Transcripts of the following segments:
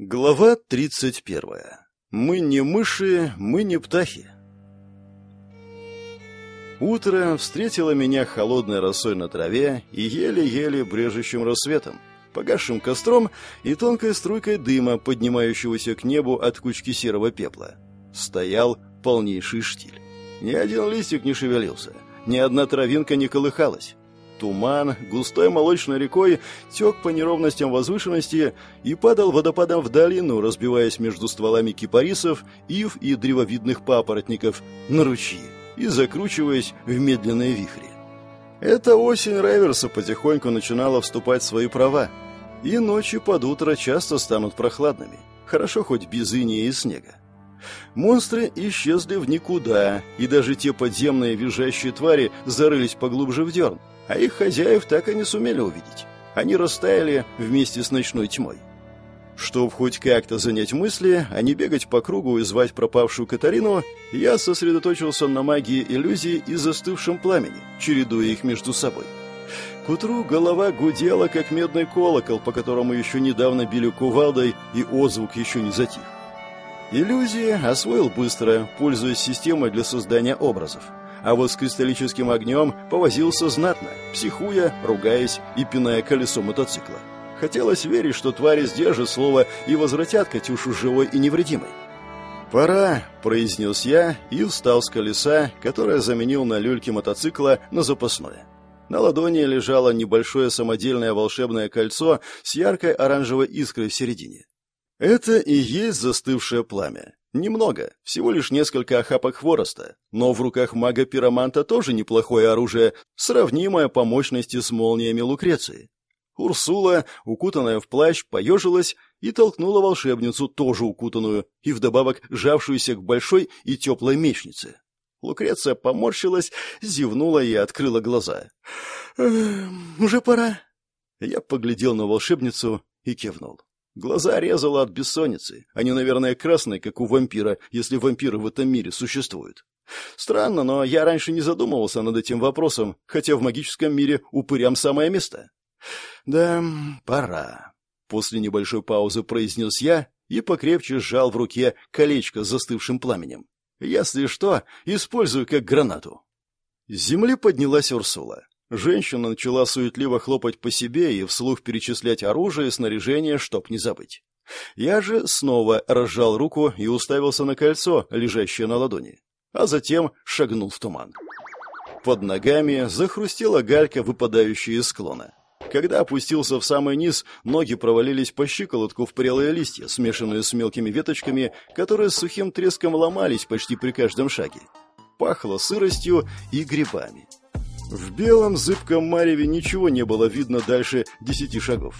Глава 31. Мы не мыши, мы не птахи. Утро встретило меня холодной росой на траве и еле-еле брежущим рассветом, погасшим костром и тонкой струйкой дыма, поднимающегося к небу от кучки серого пепла. Стоял полнейший штиль. Ни один листик не шевелился, ни одна травинка не колыхалась. Туман густой молочной рекой тек по неровностям возвышенности и падал водопадом в долину, разбиваясь между стволами кипарисов, ив и древовидных папоротников на ручьи и закручиваясь в медленные вихри. Эта осень Реверса потихоньку начинала вступать в свои права, и ночи под утро часто станут прохладными, хорошо хоть без инея и снега. Монстры исчезли в никуда, и даже те подземные визжащие твари зарылись поглубже в дерн, а их хозяев так и не сумели увидеть. Они растаяли вместе с ночной тьмой. Чтобы хоть как-то занять мысли, а не бегать по кругу и звать пропавшую Катарину, я сосредоточился на магии иллюзии и застывшем пламени, чередуя их между собой. К утру голова гудела, как медный колокол, по которому еще недавно били кувалдой, и отзвук еще не затих. Иллюзии освоил быстро, пользуясь системой для создания образов а вот с кристаллическим огнем повозился знатно, психуя, ругаясь и пиная колесо мотоцикла. Хотелось верить, что твари сдержат слово и возвратят Катюшу живой и невредимой. «Пора», — произнес я и встал с колеса, которое заменил на люльке мотоцикла на запасное. На ладони лежало небольшое самодельное волшебное кольцо с яркой оранжевой искрой в середине. Это и есть застывшее пламя. Немного, всего лишь несколько охапок хвороста, но в руках мага-пироманта тоже неплохое оружие, сравнимое по мощности с молниями Лукреции. Урсула, укутанная в плащ, поежилась и толкнула волшебницу, тоже укутанную, и вдобавок сжавшуюся к большой и теплой мечнице. Лукреция поморщилась, зевнула и открыла глаза. «Уже пора». Я поглядел на волшебницу и кивнул. Глаза резало от бессонницы. Они, наверное, красные, как у вампира, если вампиры в этом мире существуют. Странно, но я раньше не задумывался над этим вопросом, хотя в магическом мире упырям самое место. Да, пора. После небольшой паузы произнес я и покрепче сжал в руке колечко с застывшим пламенем. Если что, использую как гранату. С земли поднялась Урсула. Женщина начала суетливо хлопать по себе и вслух перечислять оружие и снаряжение, чтоб не забыть. Я же снова разжал руку и уставился на кольцо, лежащее на ладони, а затем шагнул в туман. Под ногами захрустела галька, выпадающая из склона. Когда опустился в самый низ, ноги провалились по щиколотку в прелые листья, смешанные с мелкими веточками, которые с сухим треском ломались почти при каждом шаге. Пахло сыростью и грибами. В белом зыбком мареве ничего не было видно дальше десяти шагов.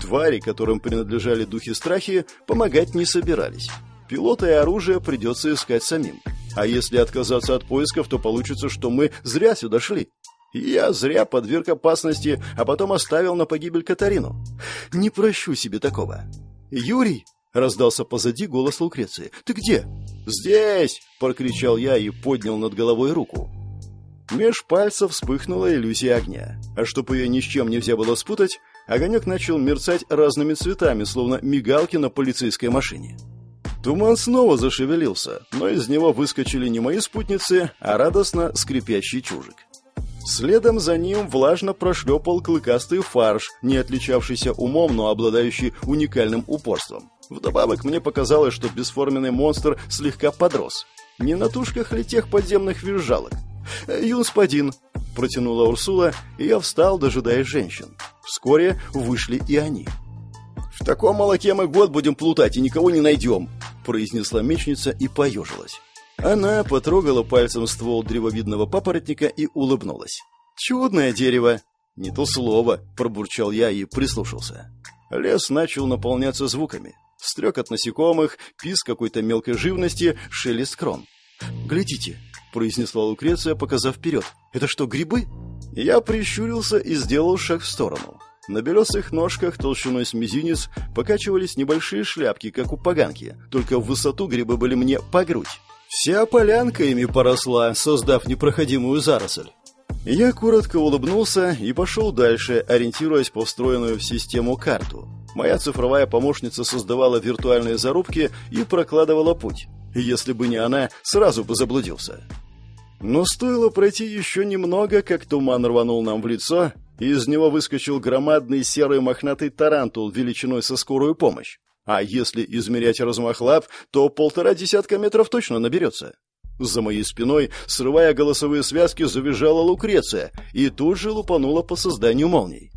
Твари, которым принадлежали духи страхи, помогать не собирались. Пилота и оружие придется искать самим. А если отказаться от поисков, то получится, что мы зря сюда шли. Я зря подверг опасности, а потом оставил на погибель Катарину. Не прощу себе такого. «Юрий!» — раздался позади голос Лукреции. «Ты где?» «Здесь!» — прокричал я и поднял над головой руку. Меж пальцев вспыхнула иллюзия огня. А чтобы ее ни с чем нельзя было спутать, огонек начал мерцать разными цветами, словно мигалки на полицейской машине. Туман снова зашевелился, но из него выскочили не мои спутницы, а радостно скрипящий чужик. Следом за ним влажно прошлепал клыкастый фарш, не отличавшийся умом, но обладающий уникальным упорством. Вдобавок мне показалось, что бесформенный монстр слегка подрос. Не на тушках ли тех подземных визжалок? «Юнспадин», — протянула Урсула, и я встал, дожидаясь женщин. Вскоре вышли и они. «В таком молоке мы год будем плутать и никого не найдем», — произнесла мечница и поежилась. Она потрогала пальцем ствол древовидного папоротника и улыбнулась. «Чудное дерево!» «Не то слово», — пробурчал я и прислушался. Лес начал наполняться звуками. Стрек от насекомых, писк какой-то мелкой живности, шелест крон. «Глядите!» Произнесла Лукреция, показав вперед. «Это что, грибы?» Я прищурился и сделал шаг в сторону. На белесых ножках толщиной с мизинец покачивались небольшие шляпки, как у поганки, только в высоту грибы были мне по грудь. Вся полянка ими поросла, создав непроходимую заросль. Я коротко улыбнулся и пошел дальше, ориентируясь по встроенную в систему карту. Моя цифровая помощница создавала виртуальные зарубки и прокладывала путь. Если бы не она, сразу бы заблудился. Но стоило пройти еще немного, как туман рванул нам в лицо, и из него выскочил громадный серый мохнатый тарантул величиной со скорую помощь. А если измерять размах лап, то полтора десятка метров точно наберется. За моей спиной, срывая голосовые связки, завизжала Лукреция и тут же лупанула по созданию молнией.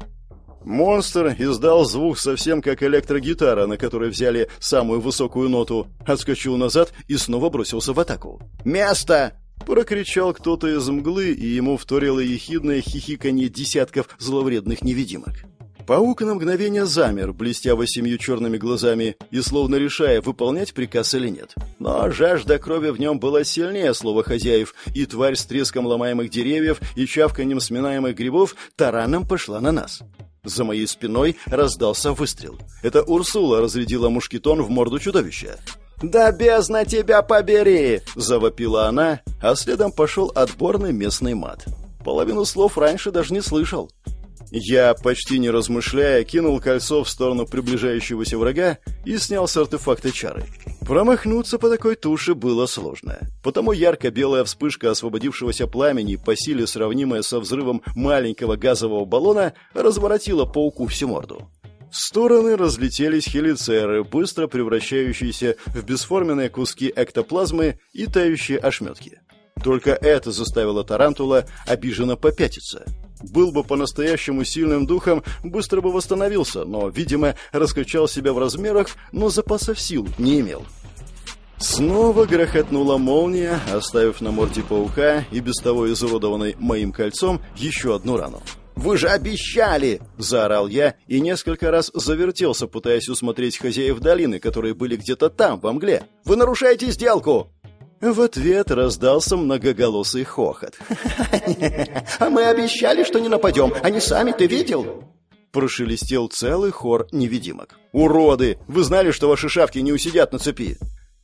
Монстр издал звук совсем как электрогитара, на которой взяли самую высокую ноту, отскочил назад и снова бросился в атаку. «Место!» — прокричал кто-то из мглы, и ему вторило ехидное хихиканье десятков зловредных невидимок. Паук на мгновение замер, блестя восемью черными глазами и словно решая, выполнять приказ или нет. Но жажда крови в нем была сильнее слова хозяев, и тварь с треском ломаемых деревьев и чавканием сминаемых грибов тараном пошла на нас. За моей спиной раздался выстрел. Это Урсула разрядила мушкетон в морду чудовища. «Да бездна тебя побери!» – завопила она, а следом пошел отборный местный мат. Половину слов раньше даже не слышал. Я, почти не размышляя, кинул кольцо в сторону приближающегося врага и снял с артефакта чары. Промахнуться по такой туше было сложно. Потому ярко-белая вспышка освободившегося пламени, по силе сравнимая со взрывом маленького газового баллона, разворотила пауку всю морду. В стороны разлетелись хелицеры, быстро превращающиеся в бесформенные куски эктоплазмы и тающие ошметки. Только это заставило Тарантула обиженно попятиться. Был бы по-настоящему сильным духом, быстро бы восстановился, но, видимо, раскачал себя в размерах, но запасов сил не имел. Снова грохотнула молния, оставив на морде паука и без того изуродованной моим кольцом еще одну рану. «Вы же обещали!» – заорал я и несколько раз завертелся, пытаясь усмотреть хозяев долины, которые были где-то там, во мгле. «Вы нарушаете сделку!» В ответ раздался многоголосый хохот. «А мы обещали, что не нападем. Они сами, ты видел?» Прошелестел целый хор невидимок. «Уроды! Вы знали, что ваши шавки не усидят на цепи?»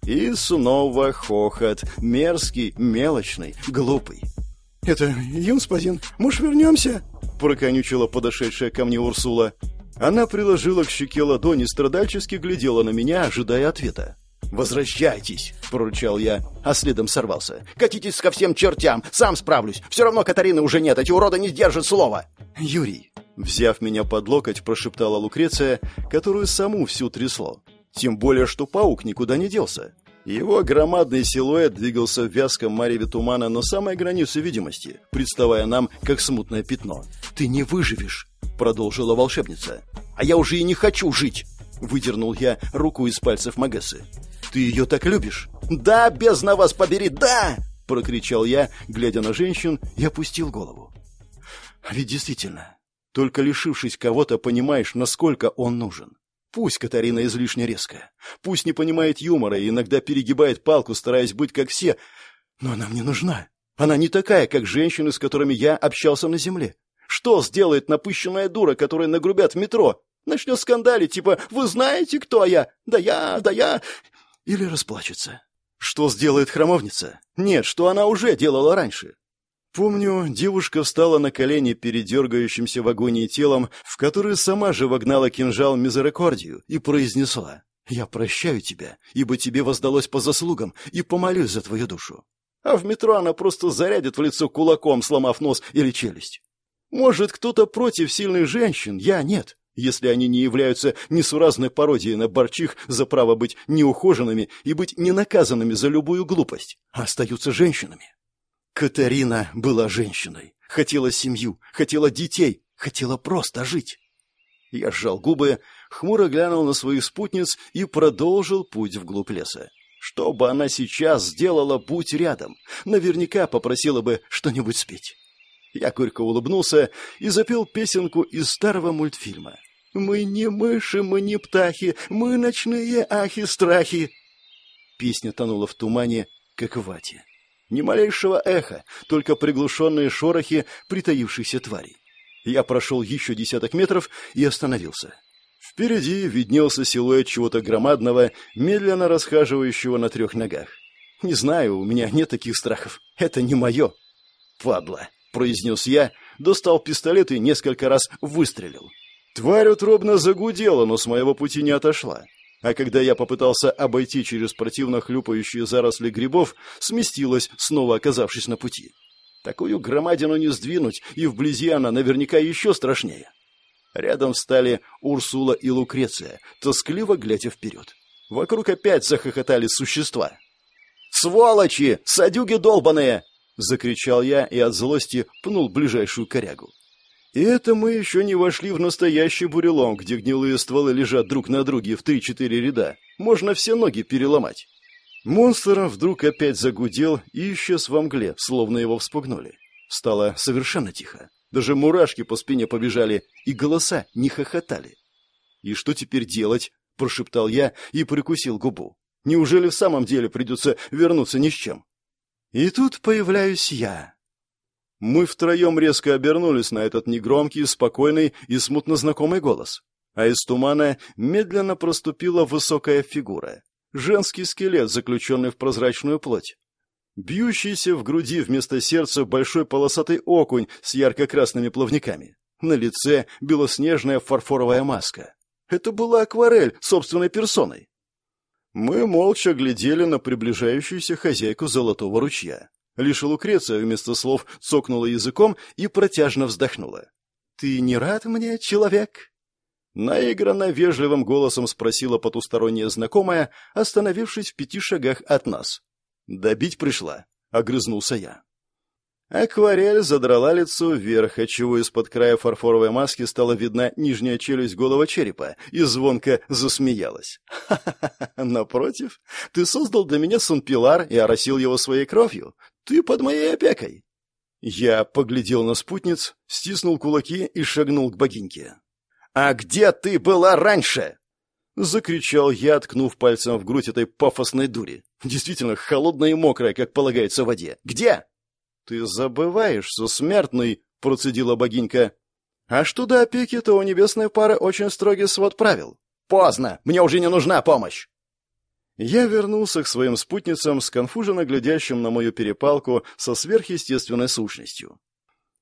И снова хохот. Мерзкий, мелочный, глупый. «Это, юнспадин, может, вернемся?» Проконючила подошедшая ко мне Урсула. Она приложила к щеке ладони, страдальчески глядела на меня, ожидая ответа. «Возвращайтесь!» – прорычал я, а следом сорвался. «Катитесь ко всем чертям! Сам справлюсь! Все равно Катарины уже нет, эти уроды не сдержат слова!» «Юрий!» – взяв меня под локоть, прошептала Лукреция, которую саму всю трясло. Тем более, что паук никуда не делся. Его громадный силуэт двигался в вязком мареве тумана на самой границе видимости, представая нам как смутное пятно. «Ты не выживешь!» – продолжила волшебница. «А я уже и не хочу жить!» – выдернул я руку из пальцев Магессы. Ты ее так любишь?» «Да, бездна вас побери, да!» — прокричал я, глядя на женщин, и опустил голову. А ведь действительно, только лишившись кого-то, понимаешь, насколько он нужен. Пусть Катарина излишне резкая, пусть не понимает юмора и иногда перегибает палку, стараясь быть как все, но она мне нужна. Она не такая, как женщины, с которыми я общался на земле. Что сделает напыщенная дура, которая нагрубят в метро? Начнет скандалить, типа «Вы знаете, кто я? Да я, да я...» Или расплачется. Что сделает храмовница? Нет, что она уже делала раньше. Помню, девушка встала на колени перед дергающимся в агонии телом, в которое сама же вогнала кинжал мизерикордию, и произнесла «Я прощаю тебя, ибо тебе воздалось по заслугам, и помолюсь за твою душу». А в метро она просто зарядит в лицо кулаком, сломав нос или челюсть. Может, кто-то против сильных женщин, я нет если они не являются несуразной пародией на борчих за право быть неухоженными и быть ненаказанными за любую глупость, а остаются женщинами. Катарина была женщиной, хотела семью, хотела детей, хотела просто жить. Я сжал губы, хмуро глянул на своих спутниц и продолжил путь вглубь леса. Что бы она сейчас сделала, будь рядом, наверняка попросила бы что-нибудь спеть. Я горько улыбнулся и запел песенку из старого мультфильма. «Мы не мыши, мы не птахи, мы ночные ахи-страхи». Песня тонула в тумане, как в вате. Ни малейшего эха, только приглушенные шорохи притаившихся тварей. Я прошел еще десяток метров и остановился. Впереди виднелся силуэт чего-то громадного, медленно расхаживающего на трех ногах. Не знаю, у меня нет таких страхов. Это не мое. Падла произнес я, достал пистолет и несколько раз выстрелил. Тварь утробно загудела, но с моего пути не отошла. А когда я попытался обойти через противно хлюпающие заросли грибов, сместилась, снова оказавшись на пути. Такую громадину не сдвинуть, и вблизи она наверняка еще страшнее. Рядом встали Урсула и Лукреция, тоскливо глядя вперед. Вокруг опять захохотали существа. «Сволочи! Садюги долбаные!» — закричал я и от злости пнул ближайшую корягу. И это мы еще не вошли в настоящий бурелом, где гнилые стволы лежат друг на друге в три-четыре ряда. Можно все ноги переломать. Монстр вдруг опять загудел и исчез во мгле, словно его вспугнули. Стало совершенно тихо. Даже мурашки по спине побежали, и голоса не хохотали. «И что теперь делать?» – прошептал я и прикусил губу. «Неужели в самом деле придется вернуться ни с чем?» И тут появляюсь я, мы втроем резко обернулись на этот негромкий, спокойный и смутно знакомый голос. А из тумана медленно проступила высокая фигура. Женский скелет, заключенный в прозрачную плоть. Бьющийся в груди вместо сердца большой полосатый окунь с ярко-красными плавниками. На лице белоснежная фарфоровая маска. Это была акварель собственной персоной. Мы молча глядели на приближающуюся хозяйку золотого ручья. Лишь Лукреция вместо слов цокнула языком и протяжно вздохнула. «Ты не рад мне, человек?» Наигранно вежливым голосом спросила потусторонняя знакомая, остановившись в пяти шагах от нас. «Добить пришла», — огрызнулся я. Акварель задрала лицо вверх, отчего из-под края фарфоровой маски стала видна нижняя челюсть голого черепа, и звонко засмеялась. «Ха-ха-ха! Напротив, ты создал для меня сунпилар и оросил его своей кровью. Ты под моей опекой!» Я поглядел на спутниц, стиснул кулаки и шагнул к богиньке. «А где ты была раньше?» Закричал я, ткнув пальцем в грудь этой пафосной дури. Действительно, холодная и мокрая, как полагается в воде. «Где?» «Ты забываешься, смертный!» — процедила богинька. «А что до опеки, то у небесной пары очень строгий свод правил. Поздно! Мне уже не нужна помощь!» Я вернулся к своим спутницам, сконфуженно глядящим на мою перепалку со сверхъестественной сущностью.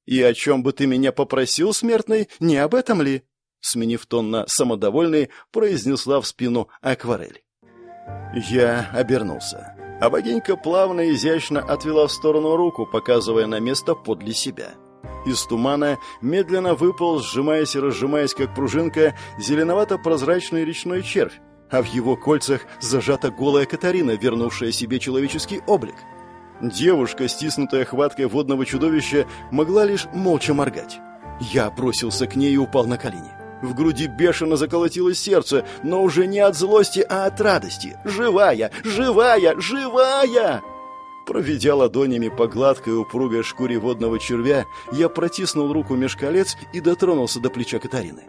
«И о чем бы ты меня попросил, смертный, не об этом ли?» Сменив тон на самодовольный, произнесла в спину акварель. Я обернулся, а богинька плавно и изящно отвела в сторону руку, показывая на место подле себя. Из тумана медленно выпал, сжимаясь и разжимаясь, как пружинка, зеленовато-прозрачный речной червь, а в его кольцах зажата голая Катарина, вернувшая себе человеческий облик. Девушка, стиснутая хваткой водного чудовища, могла лишь молча моргать. Я бросился к ней и упал на колени. В груди бешено заколотилось сердце, но уже не от злости, а от радости. «Живая! Живая! Живая!» Проведя ладонями по гладкой упругой шкуре водного червя, я протиснул руку меж колец и дотронулся до плеча Катарины.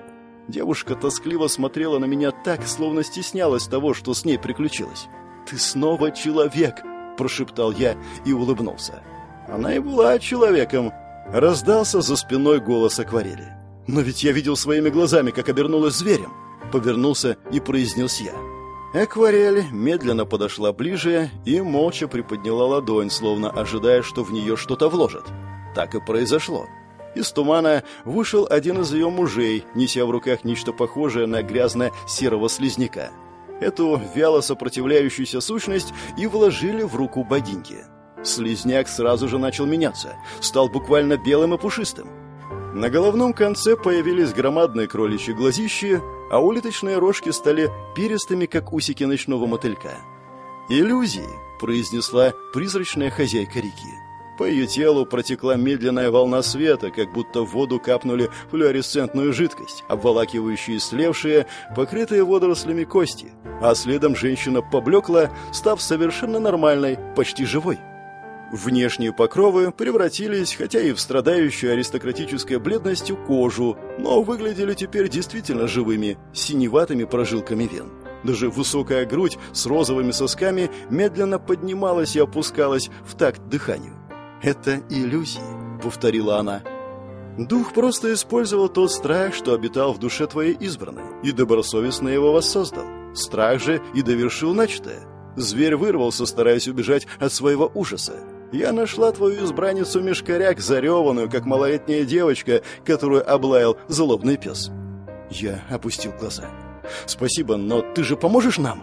Девушка тоскливо смотрела на меня так, словно стеснялась того, что с ней приключилось. «Ты снова человек!» – прошептал я и улыбнулся. Она и была человеком. Раздался за спиной голос акварели. «Но ведь я видел своими глазами, как обернулась зверем!» Повернулся и произнес я. Акварель медленно подошла ближе и молча приподняла ладонь, словно ожидая, что в нее что-то вложат. Так и произошло. Из тумана вышел один из ее мужей, неся в руках нечто похожее на грязно-серого слизняка. Эту вяло сопротивляющуюся сущность и вложили в руку богиньки. Слизняк сразу же начал меняться, стал буквально белым и пушистым. На головном конце появились громадные кроличьи глазищи, а улиточные рожки стали перистыми, как усики ночного мотылька. «Иллюзии», — произнесла призрачная хозяйка реки. По ее телу протекла медленная волна света, как будто в воду капнули флуоресцентную жидкость, обволакивающую слевшие, покрытые водорослями кости, а следом женщина поблекла, став совершенно нормальной, почти живой. Внешние покровы превратились, хотя и в страдающую аристократической бледностью кожу, но выглядели теперь действительно живыми, синеватыми прожилками вен. Даже высокая грудь с розовыми сосками медленно поднималась и опускалась в такт дыханию. «Это иллюзии», — повторила она. «Дух просто использовал тот страх, что обитал в душе твоей избранной, и добросовестно его воссоздал. Страх же и довершил начатое. Зверь вырвался, стараясь убежать от своего ужаса. Я нашла твою избранницу Мешкаряк, зареванную, как малолетняя девочка, которую облаял злобный пес. Я опустил глаза. «Спасибо, но ты же поможешь нам?»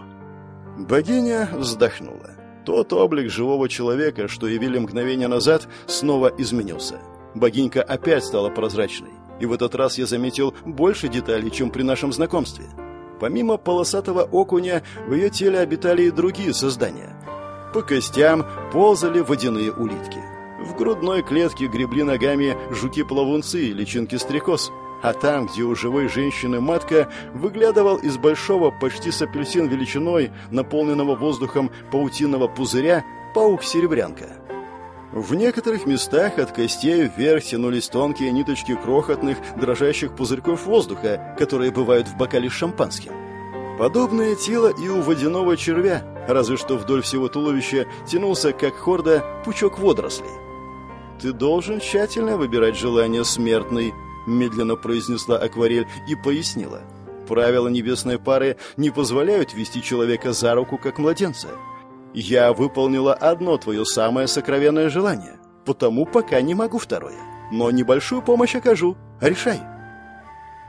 Богиня вздохнула. Тот облик живого человека, что явили мгновение назад, снова изменился. Богинька опять стала прозрачной, и в этот раз я заметил больше деталей, чем при нашем знакомстве. Помимо полосатого окуня, в ее теле обитали и другие создания. По костям ползали водяные улитки. В грудной клетке гребли ногами жуки-плавунцы и личинки-стрекоз а там, где у живой женщины матка, выглядывал из большого, почти с апельсин величиной, наполненного воздухом паутинного пузыря, паук-серебрянка. В некоторых местах от костей вверх тянулись тонкие ниточки крохотных, дрожащих пузырьков воздуха, которые бывают в бокале с шампанским. Подобное тело и у водяного червя, разве что вдоль всего туловища тянулся, как хорда, пучок водорослей. Ты должен тщательно выбирать желание смертный, медленно произнесла акварель и пояснила. Правила небесной пары не позволяют вести человека за руку, как младенца. Я выполнила одно твое самое сокровенное желание, потому пока не могу второе. Но небольшую помощь окажу. Решай.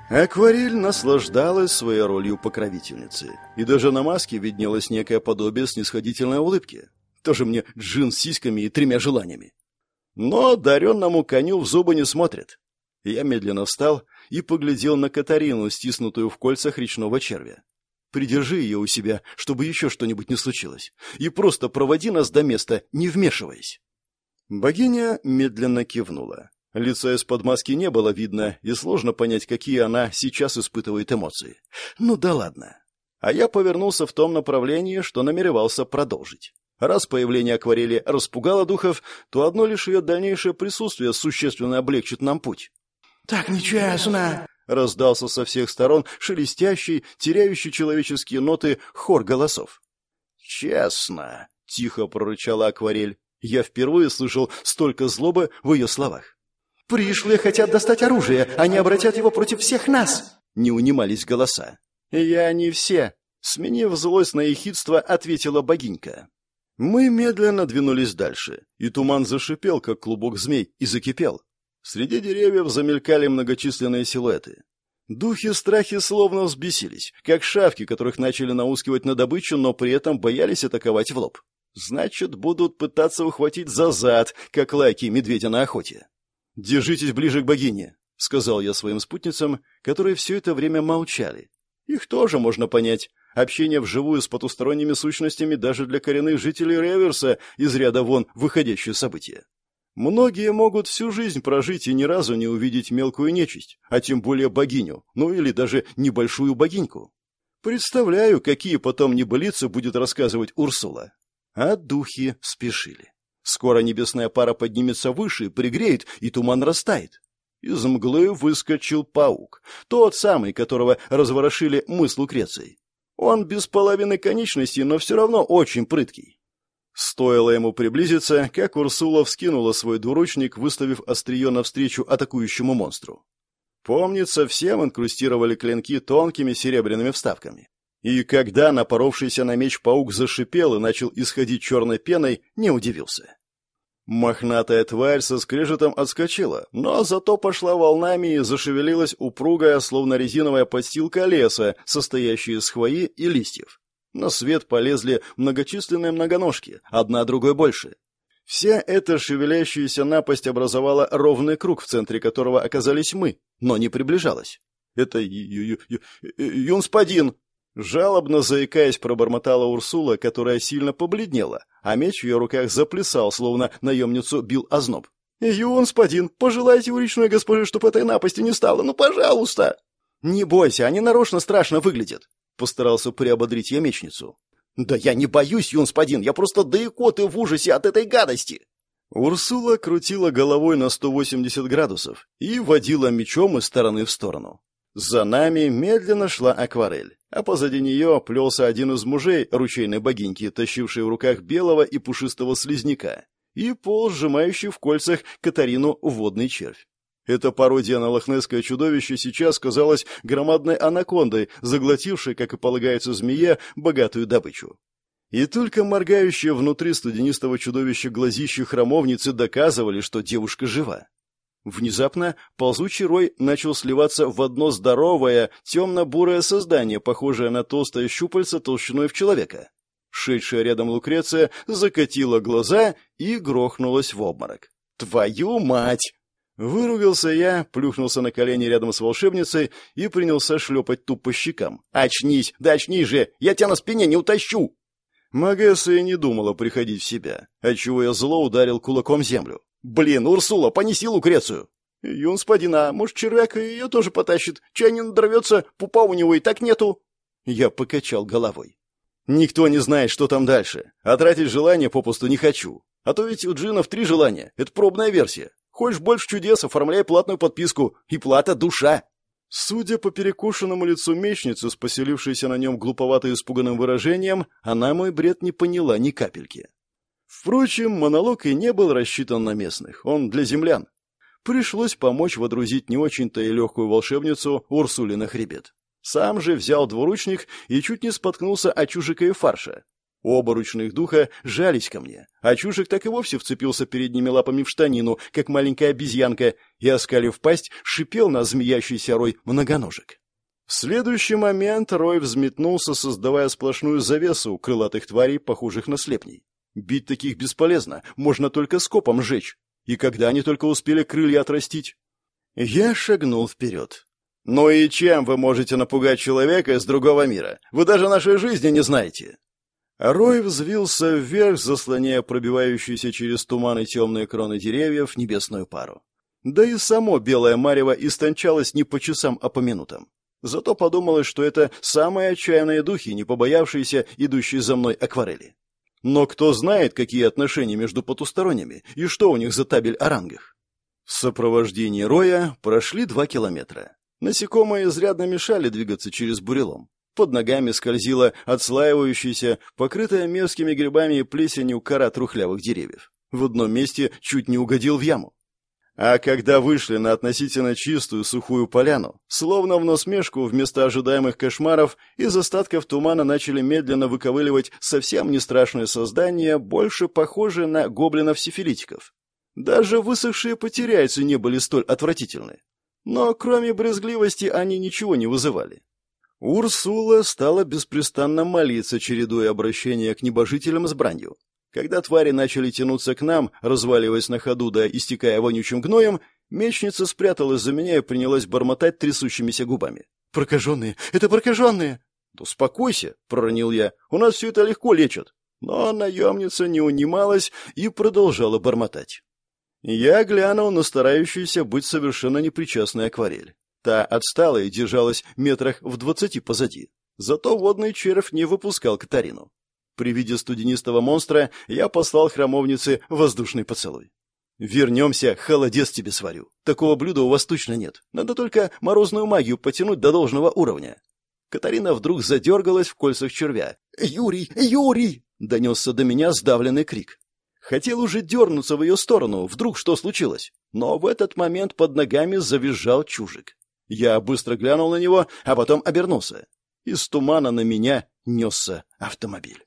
Акварель наслаждалась своей ролью покровительницы, и даже на маске виднелось некое подобие снисходительной улыбки. Тоже мне джин с сиськами и тремя желаниями. Но даренному коню в зубы не смотрит. Я медленно встал и поглядел на Катарину, стиснутую в кольцах речного червя. Придержи ее у себя, чтобы еще что-нибудь не случилось, и просто проводи нас до места, не вмешиваясь. Богиня медленно кивнула. Лица из-под маски не было видно, и сложно понять, какие она сейчас испытывает эмоции. Ну да ладно. А я повернулся в том направлении, что намеревался продолжить. Раз появление акварели распугало духов, то одно лишь ее дальнейшее присутствие существенно облегчит нам путь. «Так нечестно!» — раздался со всех сторон шелестящий, теряющий человеческие ноты хор голосов. «Честно!» — тихо прорычала акварель. Я впервые слышал столько злобы в ее словах. «Пришлые хотят достать оружие, они обратят его против всех нас!» Не унимались голоса. «Я не все!» — сменив злость на ехидство, ответила богинька. Мы медленно двинулись дальше, и туман зашипел, как клубок змей, и закипел. Среди деревьев замелькали многочисленные силуэты. Духи-страхи словно взбесились, как шавки, которых начали наускивать на добычу, но при этом боялись атаковать в лоб. Значит, будут пытаться ухватить за зад, как лайки медведя на охоте. «Держитесь ближе к богине», — сказал я своим спутницам, которые все это время молчали. Их тоже можно понять. Общение вживую с потусторонними сущностями даже для коренных жителей Реверса из ряда вон выходящее событие. Многие могут всю жизнь прожить и ни разу не увидеть мелкую нечисть, а тем более богиню, ну или даже небольшую богиньку. Представляю, какие потом небылицы будет рассказывать Урсула. А духи спешили. Скоро небесная пара поднимется выше, пригреет, и туман растает. Из мглы выскочил паук, тот самый, которого разворошили мы с Лукрецией. Он без половины конечностей, но все равно очень прыткий. Стоило ему приблизиться, как Урсула вскинула свой двуручник, выставив острие навстречу атакующему монстру. Помнится, всем инкрустировали клинки тонкими серебряными вставками. И когда напоровшийся на меч паук зашипел и начал исходить черной пеной, не удивился. Мохнатая тварь со скрежетом отскочила, но зато пошла волнами и зашевелилась упругая, словно резиновая подстилка леса, состоящая из хвои и листьев. На свет полезли многочисленные многоножки, одна другой больше. Вся эта шевелящаяся напасть образовала ровный круг, в центре которого оказались мы, но не приближалась. «Это Юнспадин!» Жалобно заикаясь, пробормотала Урсула, которая сильно побледнела, а меч в ее руках заплясал, словно наемницу бил озноб. «Юнспадин, пожелайте у речной госпожи, чтобы этой напасти не стало, ну, пожалуйста!» «Не бойся, они нарочно страшно выглядят. Постарался приободрить я мечницу. «Да я не боюсь, юнспадин, я просто да и коты в ужасе от этой гадости!» Урсула крутила головой на 180 градусов и водила мечом из стороны в сторону. За нами медленно шла акварель, а позади нее плелся один из мужей ручейной богиньки, тащивший в руках белого и пушистого слизняка, и пол, сжимающий в кольцах Катарину водный червь. Эта пародия на лохнесское чудовище сейчас казалась громадной анакондой, заглотившей, как и полагается змее, богатую добычу. И только моргающие внутри студенистого чудовища глазища храмовницы доказывали, что девушка жива. Внезапно ползучий рой начал сливаться в одно здоровое, темно-бурое создание, похожее на толстое щупальце толщиной в человека. Шедшая рядом Лукреция закатила глаза и грохнулась в обморок. «Твою мать!» Выругался я, плюхнулся на колени рядом с волшебницей и принялся шлепать по щекам. «Очнись! Да очнись же! Я тебя на спине не утащу!» Магесса и не думала приходить в себя, отчего я зло ударил кулаком землю. «Блин, Урсула, понеси Лукрецию!» «Юнспадин, а может, червяк ее тоже потащит? Чай не пупа у него и так нету?» Я покачал головой. «Никто не знает, что там дальше, а тратить желание попусту не хочу. А то ведь у джинов три желания, это пробная версия. Хочешь больше чудес, оформляй платную подписку, и плата — душа!» Судя по перекушенному лицу мечницы, с поселившейся на нем глуповато испуганным выражением, она мой бред не поняла ни капельки. Впрочем, монолог и не был рассчитан на местных, он для землян. Пришлось помочь водрузить не очень-то и легкую волшебницу Урсули на хребет. Сам же взял двуручник и чуть не споткнулся о чужика и фарша. Оба духа жались ко мне, а чужик так и вовсе вцепился передними лапами в штанину, как маленькая обезьянка, и, оскалив пасть, шипел на змеящийся рой многоножек. В следующий момент рой взметнулся, создавая сплошную завесу крылатых тварей, похожих на слепней. Бить таких бесполезно, можно только скопом сжечь. И когда они только успели крылья отрастить? Я шагнул вперед. «Ну и чем вы можете напугать человека из другого мира? Вы даже нашей жизни не знаете!» Рой взвился вверх, заслоняя пробивающуюся через туман и темные кроны деревьев небесную пару. Да и само белое марево истончалось не по часам, а по минутам. Зато подумалось, что это самые отчаянные духи, не побоявшиеся идущие за мной акварели. Но кто знает, какие отношения между потусторонними и что у них за табель о рангах? В сопровождении Роя прошли два километра. Насекомые изрядно мешали двигаться через бурелом. Под ногами скользила отслаивающаяся, покрытая мерзкими грибами и плесенью кора трухлявых деревьев. В одном месте чуть не угодил в яму. А когда вышли на относительно чистую сухую поляну, словно в насмешку вместо ожидаемых кошмаров, из остатков тумана начали медленно выковыливать совсем не страшные создания, больше похожие на гоблинов-сифилитиков. Даже высохшие потеряйцы не были столь отвратительны. Но кроме брезгливости они ничего не вызывали. Урсула стала беспрестанно молиться, чередуя обращения к небожителям с бранью. Когда твари начали тянуться к нам, разваливаясь на ходу да истекая вонючим гноем, мечница спряталась за меня и принялась бормотать трясущимися губами. «Прокаженные! Это прокаженные!» «Да успокойся!» — проронил я. «У нас все это легко лечат!» Но наемница не унималась и продолжала бормотать. Я глянул на старающуюся быть совершенно непричастной акварель. Та отстала и держалась метрах в двадцати позади. Зато водный червь не выпускал Катарину. При виде студенистого монстра я послал храмовнице воздушный поцелуй. «Вернемся, холодец тебе сварю. Такого блюда у вас точно нет. Надо только морозную магию потянуть до должного уровня». Катарина вдруг задергалась в кольцах червя. «Юрий! Юрий!» — донесся до меня сдавленный крик. Хотел уже дернуться в ее сторону, вдруг что случилось. Но в этот момент под ногами завизжал чужик. Я быстро глянул на него, а потом обернулся. Из тумана на меня несся автомобиль.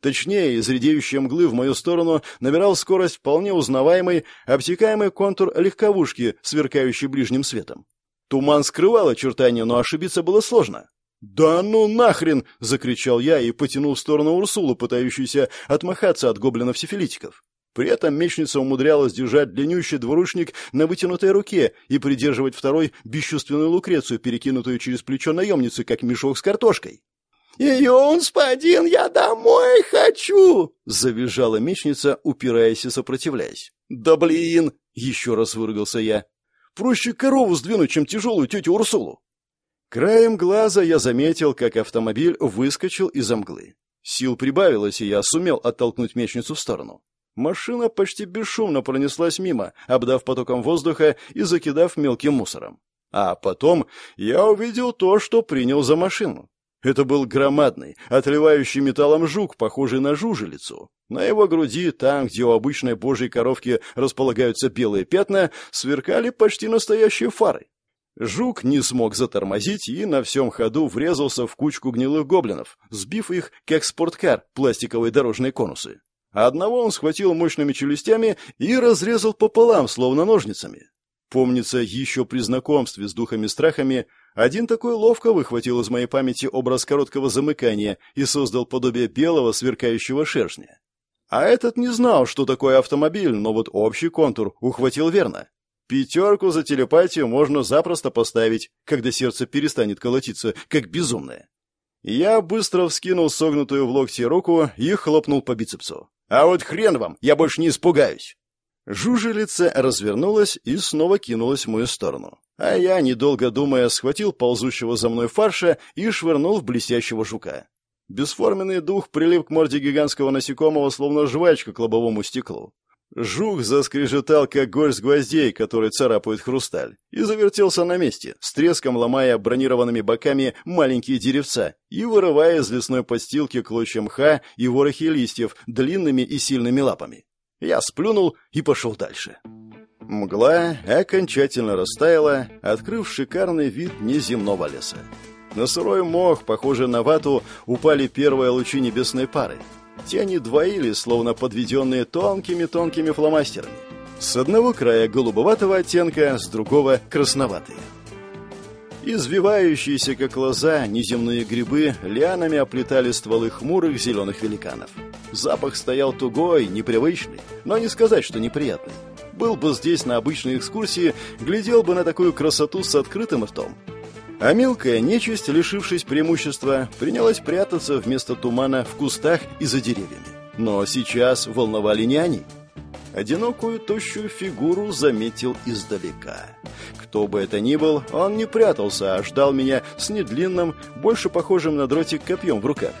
Точнее, из редеющей мглы в мою сторону набирал скорость вполне узнаваемый, обтекаемый контур легковушки, сверкающий ближним светом. Туман скрывал очертания, но ошибиться было сложно. «Да ну нахрен!» — закричал я и потянул в сторону Урсулу, пытающуюся отмахаться от гоблинов-сифилитиков. При этом мечница умудрялась держать длиннющий двуручник на вытянутой руке и придерживать второй бесчувственную лукрецию, перекинутую через плечо наемницы, как мешок с картошкой. «Юнспадин, я домой хочу!» — завизжала мечница, упираясь и сопротивляясь. «Да блин!» — еще раз выругался я. «Проще корову сдвинуть, чем тяжелую тетю Урсулу!» Краем глаза я заметил, как автомобиль выскочил из мглы. Сил прибавилось, и я сумел оттолкнуть мечницу в сторону. Машина почти бесшумно пронеслась мимо, обдав потоком воздуха и закидав мелким мусором. А потом я увидел то, что принял за машину. Это был громадный, отливающий металлом жук, похожий на жужелицу. На его груди, там, где у обычной божьей коровки располагаются белые пятна, сверкали почти настоящие фары. Жук не смог затормозить и на всем ходу врезался в кучку гнилых гоблинов, сбив их, как спорткар, пластиковые дорожные конусы. Одного он схватил мощными челюстями и разрезал пополам, словно ножницами. Помнится, еще при знакомстве с духами-страхами один такой ловко выхватил из моей памяти образ короткого замыкания и создал подобие белого сверкающего шершня. А этот не знал, что такое автомобиль, но вот общий контур ухватил верно. Пятерку за телепатию можно запросто поставить, когда сердце перестанет колотиться, как безумное. Я быстро вскинул согнутую в локте руку и хлопнул по бицепсу. «А вот хрен вам, я больше не испугаюсь!» Жужелица развернулась и снова кинулась в мою сторону. А я, недолго думая, схватил ползущего за мной фарша и швырнул в блестящего жука. Бесформенный дух прилип к морде гигантского насекомого, словно жвачка к лобовому стеклу. Жук заскрежетал, как горсть гвоздей, которые царапают хрусталь, и завертелся на месте, с треском ломая бронированными боками маленькие деревца и вырывая из лесной подстилки клочья мха и ворохи листьев длинными и сильными лапами. Я сплюнул и пошел дальше. Мгла окончательно растаяла, открыв шикарный вид неземного леса. На сырой мох, похожий на вату, упали первые лучи небесной пары, Тени двоили, словно подведенные тонкими-тонкими фломастерами. С одного края голубоватого оттенка, с другого — красноватые. Извивающиеся, как лоза, неземные грибы лианами оплетали стволы хмурых зеленых великанов. Запах стоял тугой, непривычный, но не сказать, что неприятный. Был бы здесь на обычной экскурсии, глядел бы на такую красоту с открытым ртом. А мелкая нечисть, лишившись преимущества, принялась прятаться вместо тумана в кустах и за деревьями. Но сейчас волновали не они. Одинокую тощую фигуру заметил издалека. Кто бы это ни был, он не прятался, а ждал меня с недлинным, больше похожим на дротик копьем в руках.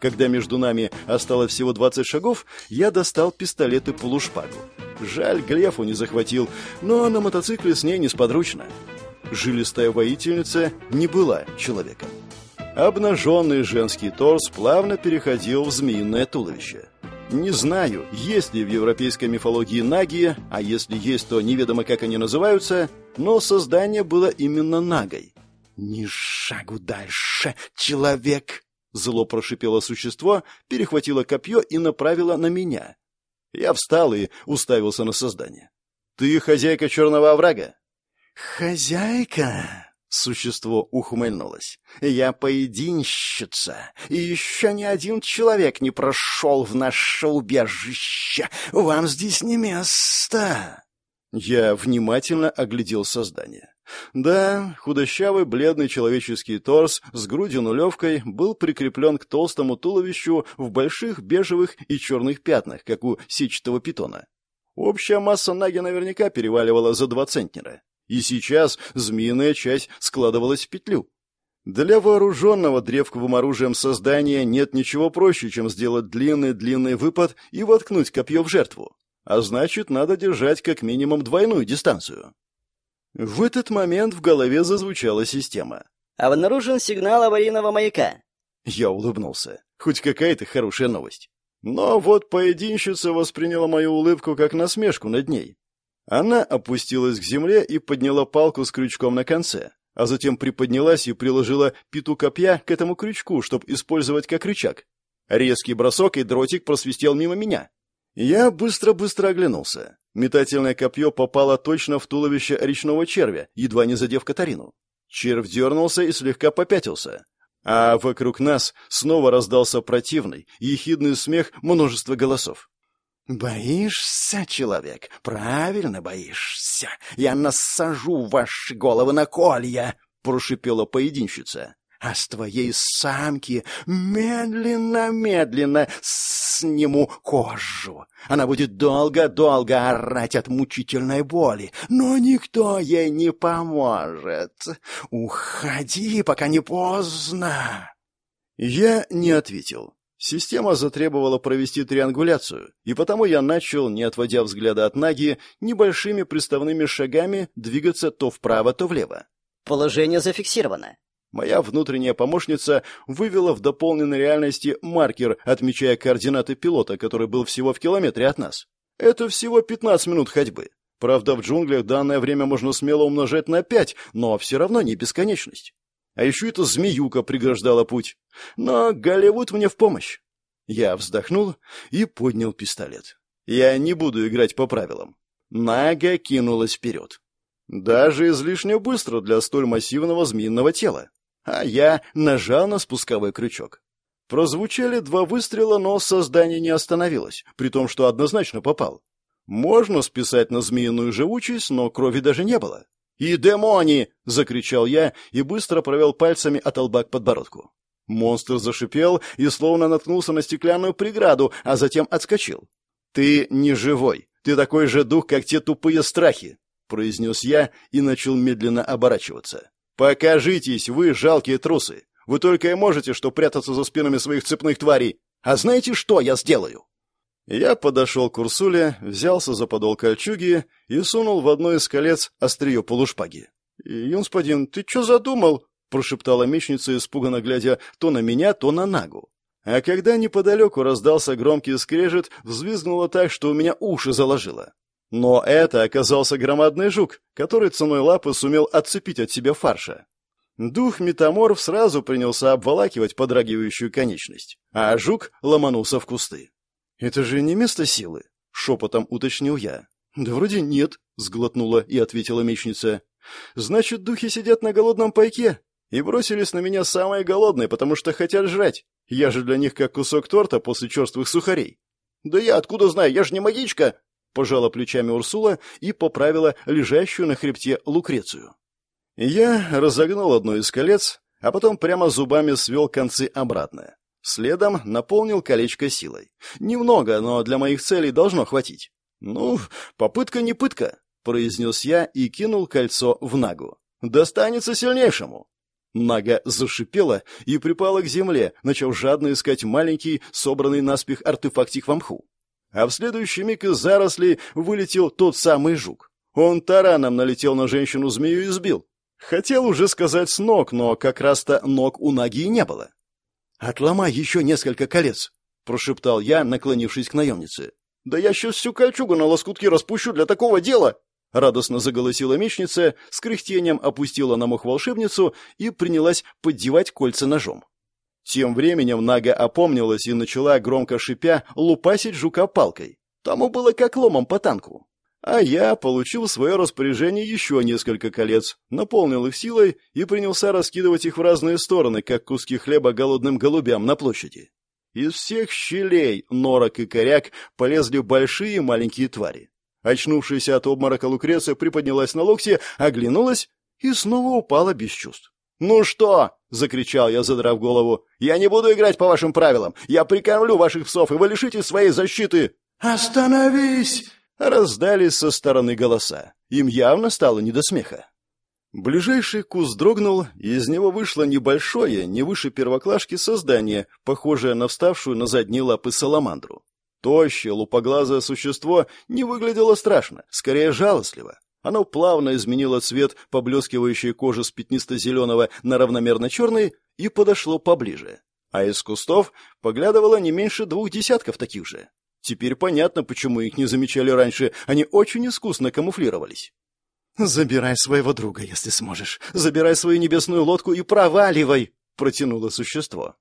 Когда между нами осталось всего 20 шагов, я достал пистолет и полушпагу. Жаль, Глефу не захватил, но на мотоцикле с ней несподручно жилистая воительница не была человеком. Обнаженный женский торс плавно переходил в змеиное туловище. Не знаю, есть ли в европейской мифологии наги, а если есть, то неведомо, как они называются, но создание было именно нагой. «Ни шагу дальше, человек!» Зло прошипело существо, перехватило копье и направило на меня. Я встал и уставился на создание. «Ты хозяйка черного оврага?» «Хозяйка!» — существо ухмыльнулось. «Я поединщица, и еще ни один человек не прошел в наше убежище. Вам здесь не место!» Я внимательно оглядел создание. Да, худощавый бледный человеческий торс с грудью-нулевкой был прикреплен к толстому туловищу в больших бежевых и черных пятнах, как у сетчатого питона. Общая масса Наги наверняка переваливала за два центнера. И сейчас змеиная часть складывалась в петлю. Для вооруженного древковым оружием создания нет ничего проще, чем сделать длинный-длинный выпад и воткнуть копье в жертву. А значит, надо держать как минимум двойную дистанцию. В этот момент в голове зазвучала система. «Обнаружен сигнал аварийного маяка». Я улыбнулся. Хоть какая-то хорошая новость. Но вот поединщица восприняла мою улыбку как насмешку над ней. Она опустилась к земле и подняла палку с крючком на конце, а затем приподнялась и приложила пету копья к этому крючку, чтобы использовать как рычаг. Резкий бросок, и дротик просвистел мимо меня. Я быстро-быстро оглянулся. Метательное копье попало точно в туловище речного червя, едва не задев Катарину. Червь дернулся и слегка попятился. А вокруг нас снова раздался противный, ехидный смех множества голосов. «Боишься, человек? Правильно боишься. Я насажу ваши головы на колья!» — прошипела поединщица. «А с твоей самки медленно-медленно сниму кожу. Она будет долго-долго орать от мучительной боли, но никто ей не поможет. Уходи, пока не поздно!» Я не ответил. Система затребовала провести триангуляцию, и потому я начал, не отводя взгляда от Наги, небольшими приставными шагами двигаться то вправо, то влево. Положение зафиксировано. Моя внутренняя помощница вывела в дополненной реальности маркер, отмечая координаты пилота, который был всего в километре от нас. Это всего 15 минут ходьбы. Правда, в джунглях данное время можно смело умножать на 5, но все равно не бесконечность. А еще эта змеюка преграждала путь. Но Голливуд мне в помощь. Я вздохнул и поднял пистолет. Я не буду играть по правилам. Нага кинулась вперед. Даже излишне быстро для столь массивного змеиного тела. А я нажал на спусковой крючок. Прозвучали два выстрела, но создание не остановилось, при том, что однозначно попал. Можно списать на змеиную живучесть, но крови даже не было. «И демони!» — закричал я и быстро провел пальцами от лба к подбородку. Монстр зашипел и словно наткнулся на стеклянную преграду, а затем отскочил. «Ты не живой. Ты такой же дух, как те тупые страхи», — произнес я и начал медленно оборачиваться. «Покажитесь, вы жалкие трусы. Вы только и можете, что прятаться за спинами своих цепных тварей. А знаете, что я сделаю?» Я подошел к Урсуле, взялся за подол кольчуги и сунул в одно из колец острие полушпаги. «Юнспадин, ты что задумал?» — прошептала мечница, испуганно глядя то на меня, то на Нагу. А когда неподалеку раздался громкий скрежет, взвизгнуло так, что у меня уши заложило. Но это оказался громадный жук, который ценой лапы сумел отцепить от себя фарша. Дух-метаморф сразу принялся обволакивать подрагивающую конечность, а жук ломанулся в кусты. «Это же не место силы?» — шепотом уточнил я. «Да вроде нет», — сглотнула и ответила мечница. «Значит, духи сидят на голодном пайке и бросились на меня самые голодные, потому что хотят жрать. Я же для них как кусок торта после черствых сухарей». «Да я откуда знаю, я же не магичка!» — пожала плечами Урсула и поправила лежащую на хребте Лукрецию. Я разогнул одно из колец, а потом прямо зубами свел концы обратно. Следом наполнил колечко силой. Немного, но для моих целей должно хватить. «Ну, попытка не пытка», — произнес я и кинул кольцо в Нагу. «Достанется сильнейшему». Нага зашипела и припала к земле, начав жадно искать маленький, собранный наспех артефактик в мху. А в следующий миг из зарослей вылетел тот самый жук. Он тараном налетел на женщину-змею и сбил. Хотел уже сказать с ног, но как раз-то ног у ноги и не было. «Отломай еще несколько колец», — прошептал я, наклонившись к наемнице. «Да я сейчас всю кольчугу на лоскутки распущу для такого дела!» Радостно заголосила мечница, с кряхтением опустила на мох волшебницу и принялась поддевать кольца ножом. Тем временем Нага опомнилась и начала, громко шипя, лупасить жука палкой. Тому было как ломом по танку. А я получил в свое распоряжение еще несколько колец, наполнил их силой и принялся раскидывать их в разные стороны, как куски хлеба голодным голубям на площади. Из всех щелей, норок и коряк полезли большие и маленькие твари. Очнувшаяся от обморока Лукреция приподнялась на локте, оглянулась и снова упала без чувств. «Ну что?» — закричал я, задрав голову. «Я не буду играть по вашим правилам. Я прикормлю ваших псов, и вы лишитесь своей защиты». «Остановись!» Раздались со стороны голоса. Им явно стало не до смеха. Ближайший куст дрогнул, и из него вышло небольшое, не выше первоклашки создание, похожее на вставшую на задние лапы саламандру. Тощее, лупоглазое существо не выглядело страшно, скорее жалостливо. Оно плавно изменило цвет поблескивающей кожи с пятнисто-зеленого на равномерно черный и подошло поближе. А из кустов поглядывало не меньше двух десятков таких же. Теперь понятно, почему их не замечали раньше. Они очень искусно камуфлировались. «Забирай своего друга, если сможешь. Забирай свою небесную лодку и проваливай!» — протянуло существо.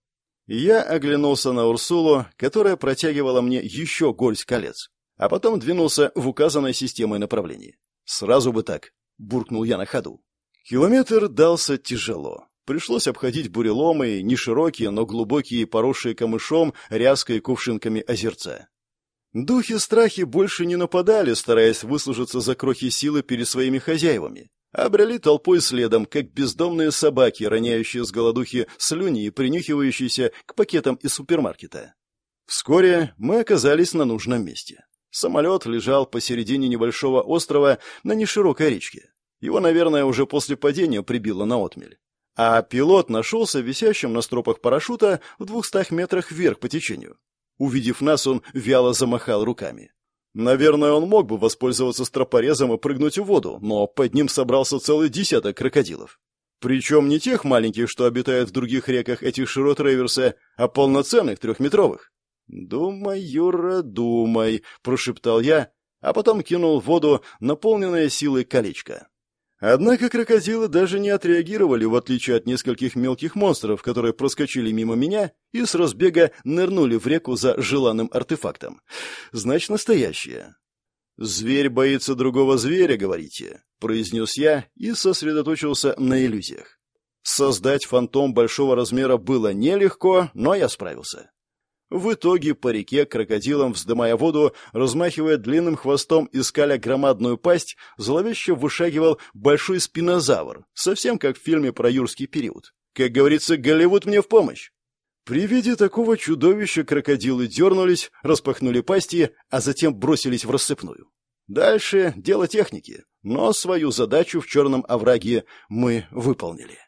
Я оглянулся на Урсулу, которая протягивала мне еще горсть колец, а потом двинулся в указанной системой направлении. «Сразу бы так!» — буркнул я на ходу. Километр дался тяжело. Пришлось обходить буреломы, не широкие, но глубокие, поросшие камышом, ряской кувшинками озерца. Духи-страхи больше не нападали, стараясь выслужиться за крохи силы перед своими хозяевами, а брели толпой следом, как бездомные собаки, роняющие с голодухи слюни и принюхивающиеся к пакетам из супермаркета. Вскоре мы оказались на нужном месте. Самолет лежал посередине небольшого острова на неширокой речке. Его, наверное, уже после падения прибило на отмель. А пилот нашелся висящим на стропах парашюта в двухстах метрах вверх по течению. Увидев нас, он вяло замахал руками. Наверное, он мог бы воспользоваться стропорезом и прыгнуть в воду, но под ним собрался целый десяток крокодилов. Причем не тех маленьких, что обитают в других реках этих широт Рейверса, а полноценных трехметровых. «Думай, Юра, думай», — прошептал я, а потом кинул в воду наполненное силой колечко. Однако крокодилы даже не отреагировали, в отличие от нескольких мелких монстров, которые проскочили мимо меня и с разбега нырнули в реку за желанным артефактом. Значит, настоящие. «Зверь боится другого зверя, говорите?» — произнес я и сосредоточился на иллюзиях. Создать фантом большого размера было нелегко, но я справился. В итоге по реке крокодилом, вздымая воду, размахивая длинным хвостом и скаля громадную пасть, зловеще вышагивал большой спинозавр, совсем как в фильме про юрский период. Как говорится, Голливуд мне в помощь. При виде такого чудовища крокодилы дернулись, распахнули пасти, а затем бросились в рассыпную. Дальше дело техники, но свою задачу в черном овраге мы выполнили.